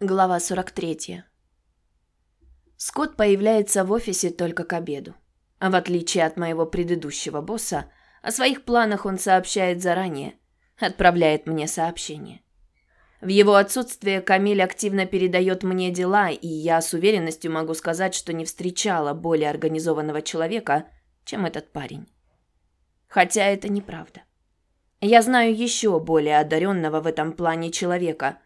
Глава 43. Скотт появляется в офисе только к обеду. А в отличие от моего предыдущего босса, о своих планах он сообщает заранее, отправляет мне сообщение. В его отсутствие Камиль активно передает мне дела, и я с уверенностью могу сказать, что не встречала более организованного человека, чем этот парень. Хотя это неправда. Я знаю еще более одаренного в этом плане человека –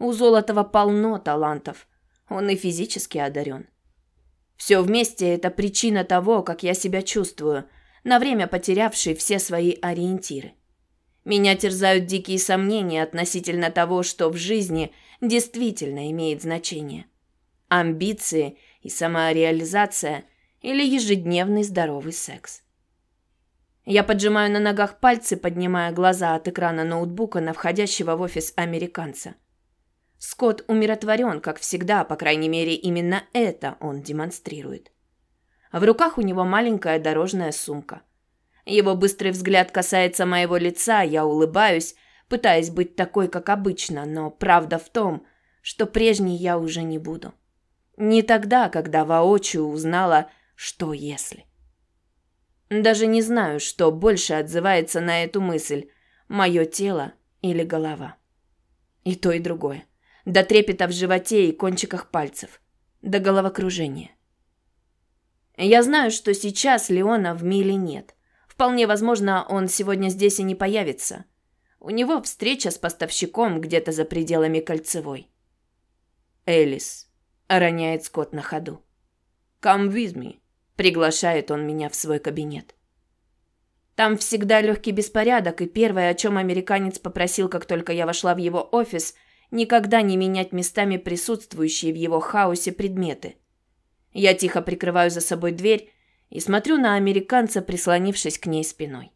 у Золотого полно талантов. Он и физически одарен. Все вместе – это причина того, как я себя чувствую, на время потерявший все свои ориентиры. Меня терзают дикие сомнения относительно того, что в жизни действительно имеет значение. Амбиции и самореализация или ежедневный здоровый секс. Я поджимаю на ногах пальцы, поднимая глаза от экрана ноутбука на входящего в офис американца – Скотт умиротворен, как всегда, по крайней мере, именно это он демонстрирует. В руках у него маленькая дорожная сумка. Его быстрый взгляд касается моего лица, я улыбаюсь, пытаясь быть такой, как обычно, но правда в том, что прежней я уже не буду. Не тогда, когда воочию узнала, что если. Даже не знаю, что больше отзывается на эту мысль – мое тело или голова. И то, и другое до трепета в животе и кончиках пальцев, до головокружения. Я знаю, что сейчас Леона в миле нет. Вполне возможно, он сегодня здесь и не появится. У него встреча с поставщиком где-то за пределами кольцевой. «Элис», — роняет Скотт на ходу. «Come with me», — приглашает он меня в свой кабинет. Там всегда легкий беспорядок, и первое, о чем американец попросил, как только я вошла в его офис — никогда не менять местами присутствующие в его хаосе предметы. Я тихо прикрываю за собой дверь и смотрю на американца, прислонившись к ней спиной.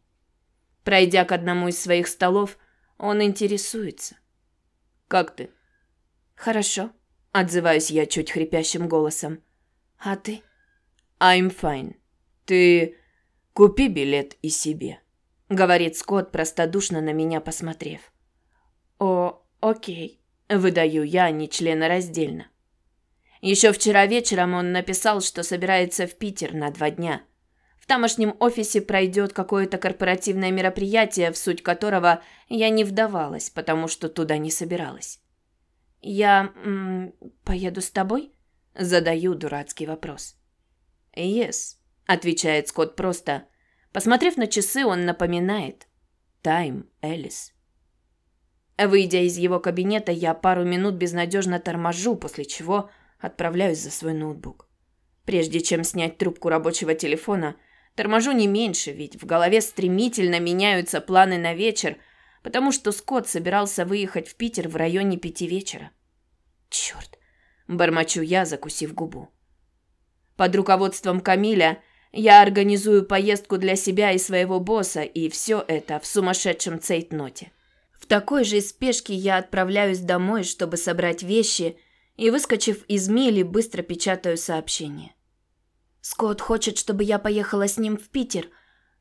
Пройдя к одному из своих столов, он интересуется. «Как ты?» «Хорошо», — отзываюсь я чуть хрипящим голосом. «А ты?» «I'm fine. Ты купи билет и себе», — говорит Скотт, простодушно на меня посмотрев. «О, окей», Выдаю я нечленораздельно. Еще вчера вечером он написал, что собирается в Питер на два дня. В тамошнем офисе пройдет какое-то корпоративное мероприятие, в суть которого я не вдавалась, потому что туда не собиралась. «Я м, поеду с тобой?» Задаю дурацкий вопрос. «Yes», — отвечает Скотт просто. Посмотрев на часы, он напоминает. «Тайм, Элис». Выйдя из его кабинета, я пару минут безнадежно торможу, после чего отправляюсь за свой ноутбук. Прежде чем снять трубку рабочего телефона, торможу не меньше, ведь в голове стремительно меняются планы на вечер, потому что Скотт собирался выехать в Питер в районе пяти вечера. Черт, бормочу я, закусив губу. Под руководством Камиля я организую поездку для себя и своего босса, и все это в сумасшедшем цейтноте. В такой же спешке я отправляюсь домой, чтобы собрать вещи, и, выскочив из мили, быстро печатаю сообщение. Скотт хочет, чтобы я поехала с ним в Питер.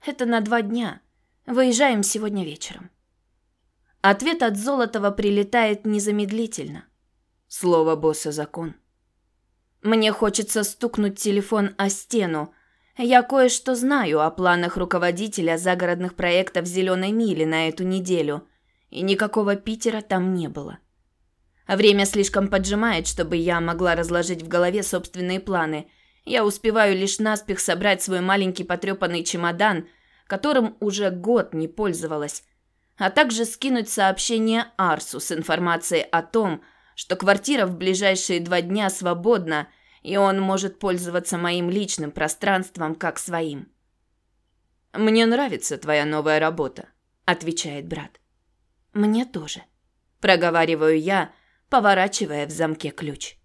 Это на два дня. Выезжаем сегодня вечером. Ответ от Золотова прилетает незамедлительно. Слово босса закон. Мне хочется стукнуть телефон о стену. Я кое-что знаю о планах руководителя загородных проектов «Зеленой мили» на эту неделю – и никакого Питера там не было. А время слишком поджимает, чтобы я могла разложить в голове собственные планы. Я успеваю лишь наспех собрать свой маленький потрепанный чемодан, которым уже год не пользовалась, а также скинуть сообщение Арсу с информацией о том, что квартира в ближайшие два дня свободна, и он может пользоваться моим личным пространством как своим. «Мне нравится твоя новая работа», — отвечает брат. Мне тоже. Проговариваю я, поворачивая в замке ключ.